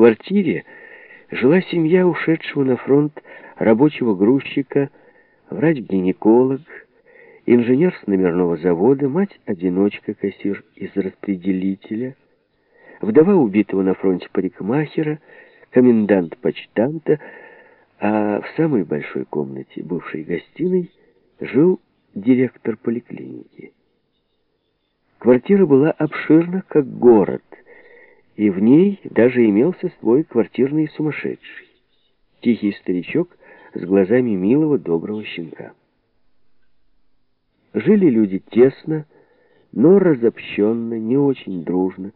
квартире жила семья ушедшего на фронт рабочего грузчика, врач-гинеколог, инженер с номерного завода, мать-одиночка, кассир из распределителя, вдова убитого на фронте парикмахера, комендант почтанта, а в самой большой комнате, бывшей гостиной, жил директор поликлиники. Квартира была обширна, как город, и в ней даже имелся свой квартирный сумасшедший. Тихий старичок с глазами милого, доброго щенка. Жили люди тесно, но разобщенно, не очень дружно,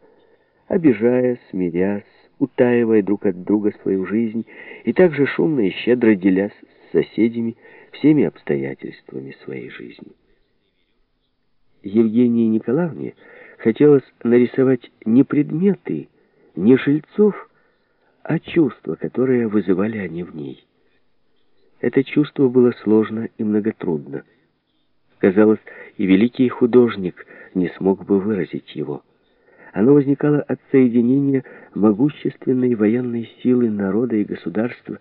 обижая, смирясь, утаивая друг от друга свою жизнь и также шумно и щедро делясь с соседями всеми обстоятельствами своей жизни. Евгении Николаевне хотелось нарисовать не предметы, не жильцов, а чувства, которые вызывали они в ней. Это чувство было сложно и многотрудно. Казалось, и великий художник не смог бы выразить его. Оно возникало от соединения могущественной военной силы народа и государства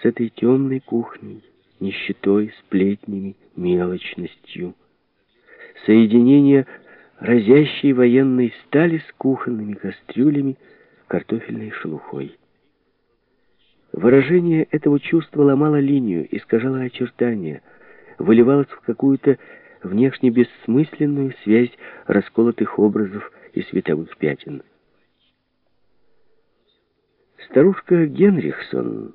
с этой темной кухней, нищетой, сплетнями, мелочностью. Соединение разящей военной стали с кухонными кастрюлями, картофельной шелухой. Выражение этого чувства ломало линию, искажало очертания, выливалось в какую-то внешне бессмысленную связь расколотых образов и световых пятен. Старушка Генрихсон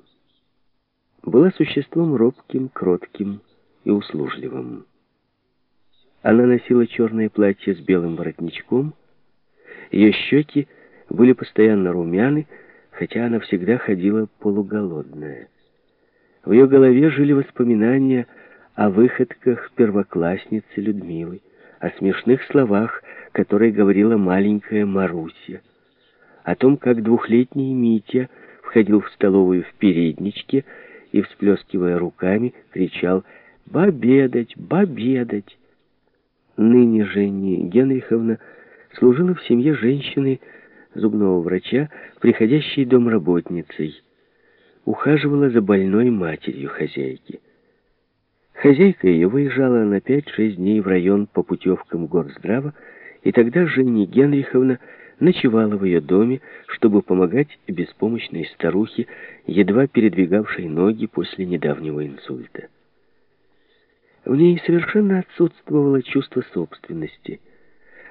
была существом робким, кротким и услужливым. Она носила черное платье с белым воротничком. Ее щеки были постоянно румяны, хотя она всегда ходила полуголодная. В ее голове жили воспоминания о выходках первоклассницы Людмилы, о смешных словах, которые говорила маленькая Маруся, о том, как двухлетний Митя входил в столовую в передничке и, всплескивая руками, кричал «Бобедать! Бобедать!» Ныне Женни Генриховна служила в семье женщины, зубного врача, приходящей домработницей. Ухаживала за больной матерью хозяйки. Хозяйка ее выезжала на 5-6 дней в район по путевкам горздрава, и тогда Женни Генриховна ночевала в ее доме, чтобы помогать беспомощной старухе, едва передвигавшей ноги после недавнего инсульта. В ней совершенно отсутствовало чувство собственности.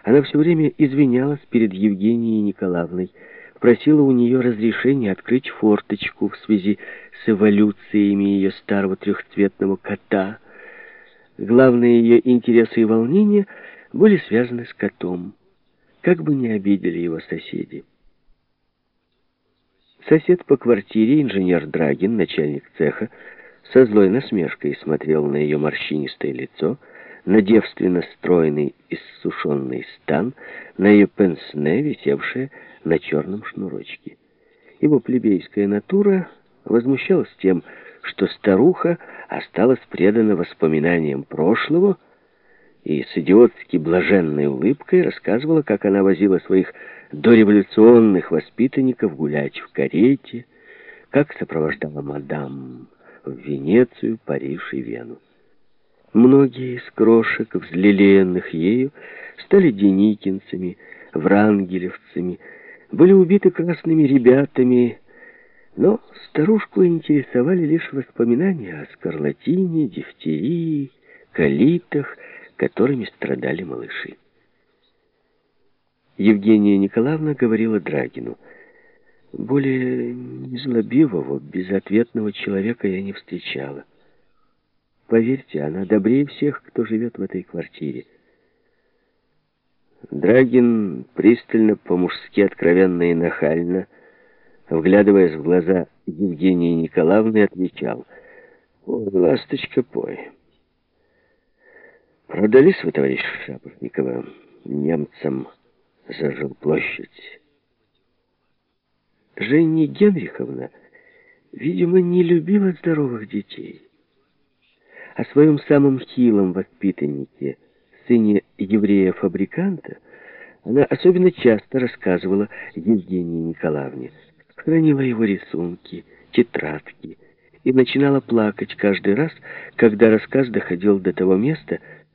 Она все время извинялась перед Евгенией Николаевной, просила у нее разрешения открыть форточку в связи с эволюциями ее старого трехцветного кота. Главные ее интересы и волнения были связаны с котом, как бы не обидели его соседи. Сосед по квартире, инженер Драгин, начальник цеха, со злой насмешкой смотрел на ее морщинистое лицо, на девственно стройный иссушенный стан, на ее пенсне, висевшее на черном шнурочке. Его плебейская натура возмущалась тем, что старуха осталась предана воспоминаниям прошлого и с идиотски блаженной улыбкой рассказывала, как она возила своих дореволюционных воспитанников гулять в карете, как сопровождала мадам в Венецию, Париж и Вену. Многие из крошек, взлеленных ею, стали деникинцами, врангелевцами, были убиты красными ребятами, но старушку интересовали лишь воспоминания о скарлатине, дифтерии, калитах, которыми страдали малыши. Евгения Николаевна говорила Драгину — более незлобивого, безответного человека я не встречала. Поверьте, она добрее всех, кто живет в этой квартире. Драгин пристально, по-мужски откровенно и нахально, вглядываясь в глаза Евгении Николаевны, отвечал, «Ой, ласточка, пой. Продались вы, товарищ Шапошникова, немцам за жилплощадь?» Женя Генриховна, видимо, не любила здоровых детей. О своем самом хилом воспитаннике, сыне еврея-фабриканта, она особенно часто рассказывала Евгении Николаевне. хранила его рисунки, тетрадки и начинала плакать каждый раз, когда рассказ доходил до того места,